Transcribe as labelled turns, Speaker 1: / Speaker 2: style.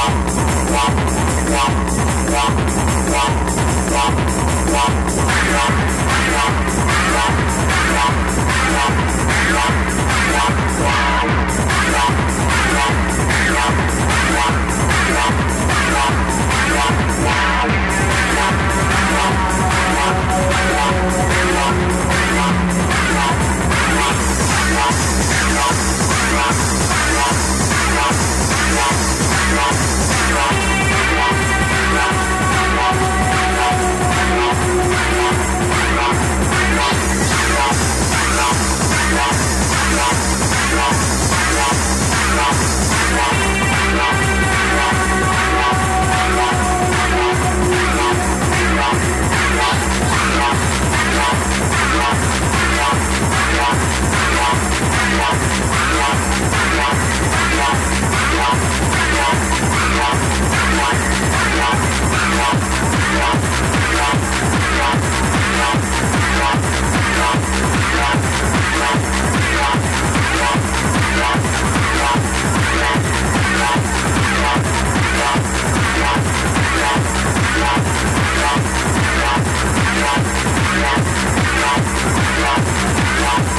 Speaker 1: Wow. Yeah.